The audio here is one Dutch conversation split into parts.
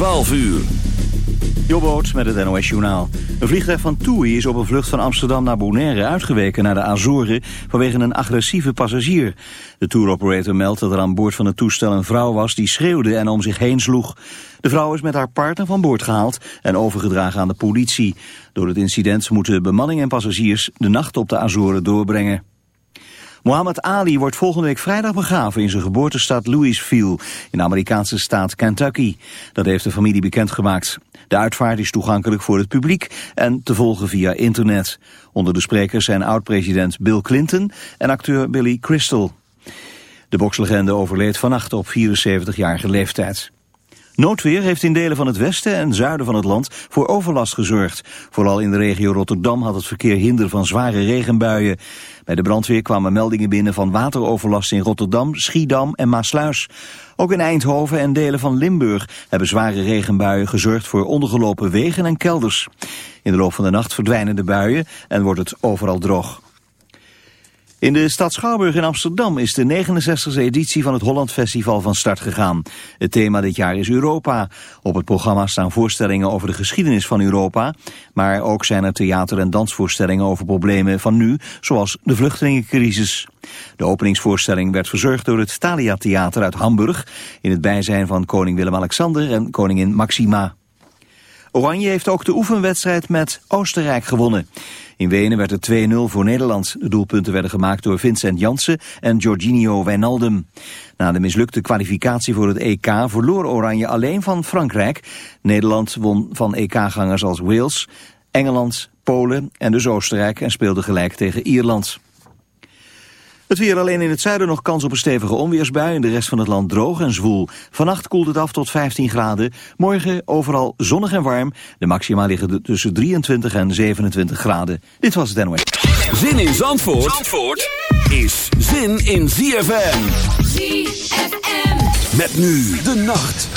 12 uur. Jobboot met het NOS Journaal. Een vliegtuig van TUI is op een vlucht van Amsterdam naar Bonaire uitgeweken naar de Azoren vanwege een agressieve passagier. De touroperator meldt dat er aan boord van het toestel een vrouw was die schreeuwde en om zich heen sloeg. De vrouw is met haar partner van boord gehaald en overgedragen aan de politie. Door het incident moeten bemanning en passagiers de nacht op de Azoren doorbrengen. Muhammad Ali wordt volgende week vrijdag begraven in zijn geboortestad Louisville in de Amerikaanse staat Kentucky. Dat heeft de familie bekendgemaakt. De uitvaart is toegankelijk voor het publiek en te volgen via internet. Onder de sprekers zijn oud-president Bill Clinton en acteur Billy Crystal. De bokslegende overleed vannacht op 74-jarige leeftijd. Noodweer heeft in delen van het westen en zuiden van het land voor overlast gezorgd. Vooral in de regio Rotterdam had het verkeer hinder van zware regenbuien. Bij de brandweer kwamen meldingen binnen van wateroverlast in Rotterdam, Schiedam en Maasluis. Ook in Eindhoven en delen van Limburg hebben zware regenbuien gezorgd voor ondergelopen wegen en kelders. In de loop van de nacht verdwijnen de buien en wordt het overal droog. In de stad Schouwburg in Amsterdam is de 69e editie van het Holland Festival van start gegaan. Het thema dit jaar is Europa. Op het programma staan voorstellingen over de geschiedenis van Europa, maar ook zijn er theater- en dansvoorstellingen over problemen van nu, zoals de vluchtelingencrisis. De openingsvoorstelling werd verzorgd door het Thalia Theater uit Hamburg, in het bijzijn van koning Willem-Alexander en koningin Maxima. Oranje heeft ook de oefenwedstrijd met Oostenrijk gewonnen. In Wenen werd het 2-0 voor Nederland. De doelpunten werden gemaakt door Vincent Jansen en Jorginho Wijnaldum. Na de mislukte kwalificatie voor het EK verloor Oranje alleen van Frankrijk. Nederland won van EK-gangers als Wales, Engeland, Polen en dus Oostenrijk en speelde gelijk tegen Ierland. Het weer alleen in het zuiden nog kans op een stevige onweersbui. In de rest van het land droog en zwoel. Vannacht koelt het af tot 15 graden. Morgen overal zonnig en warm. De maxima liggen tussen 23 en 27 graden. Dit was het NOS. Zin in Zandvoort, Zandvoort is zin in ZFM. ZFM. Met nu de nacht.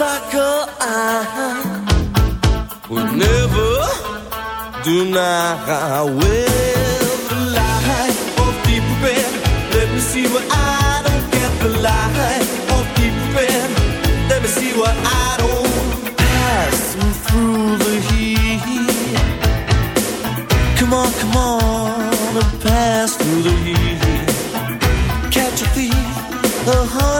sucker I would never deny I will the light of deep red Let me see what I don't get The light of deep red Let me see what I don't Pass through the heat. Come on, come on And pass through the heat. Catch a thief, a hunt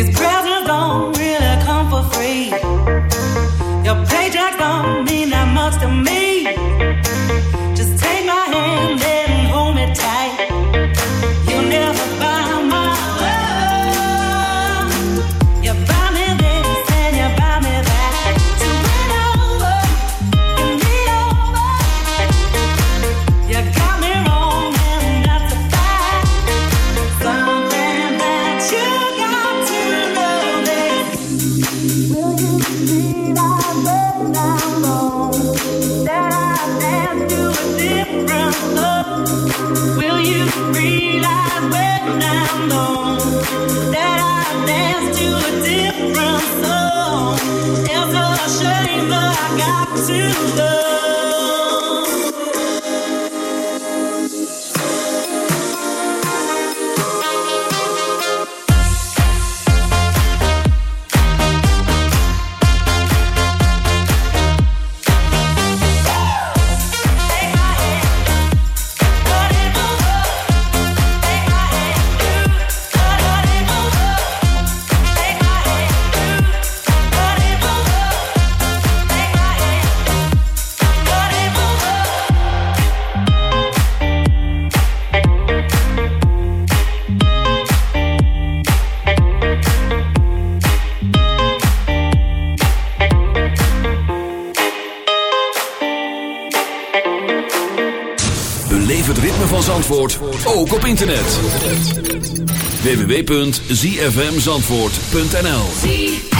it's great www.zfmzandvoort.nl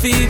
feet.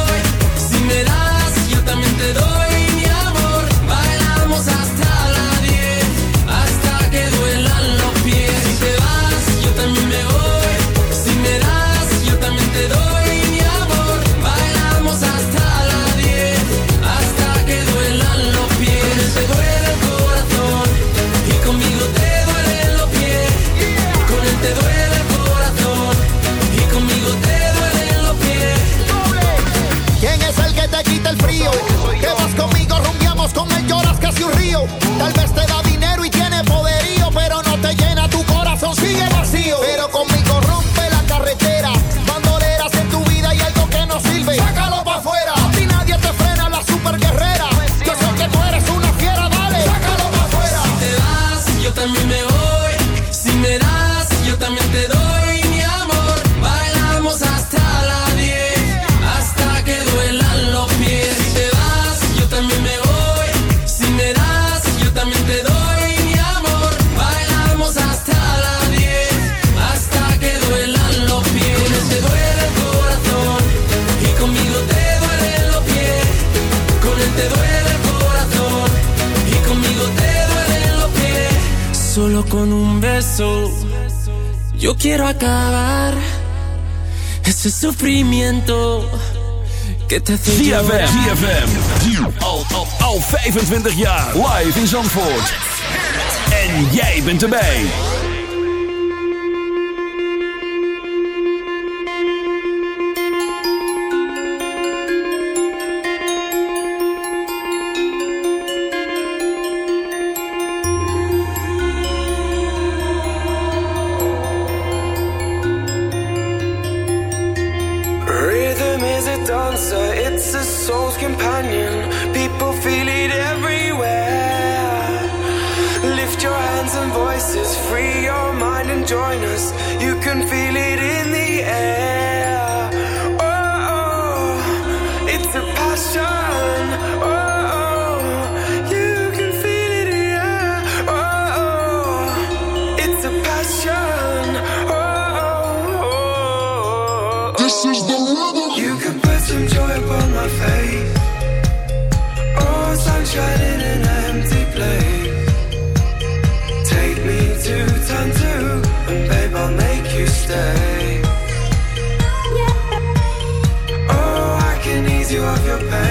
que un río. Tal vez te da dinero y tiene poderío, pero no te llena tu corazón, sigue vacío. Pero conmigo rompe la carretera, bandoleras en tu vida y algo que no sirve. Sácalo para afuera, si nadie te frena, la super guerrera. Yo sé que tú eres una fiera, dale, sácalo para afuera. Si te vas, yo también me voy. con un beso. Yo quiero acabar ese sufrimiento que te hace ZFM, ZFM. Al, al, al 25 jaar live in Zandvoort. En jij bent erbij. you off your back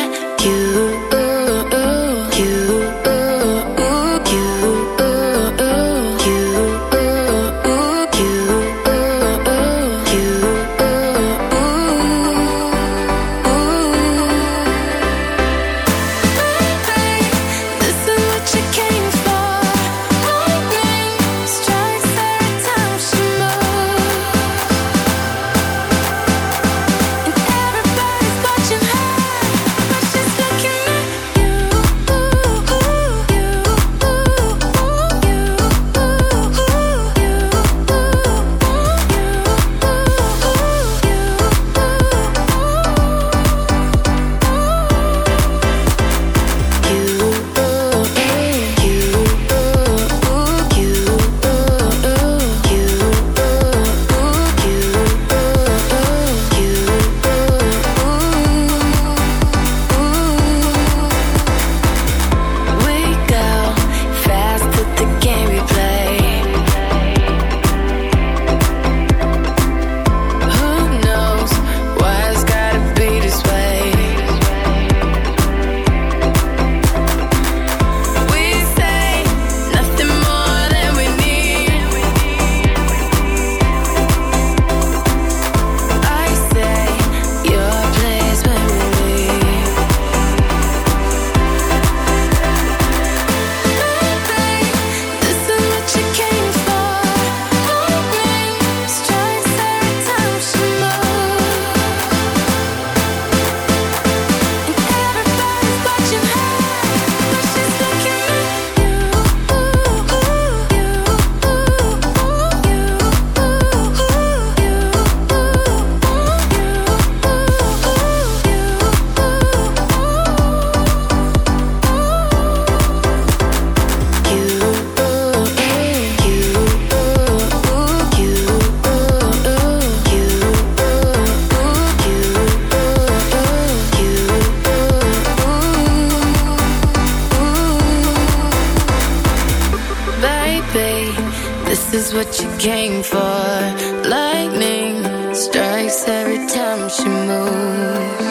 every time she moves.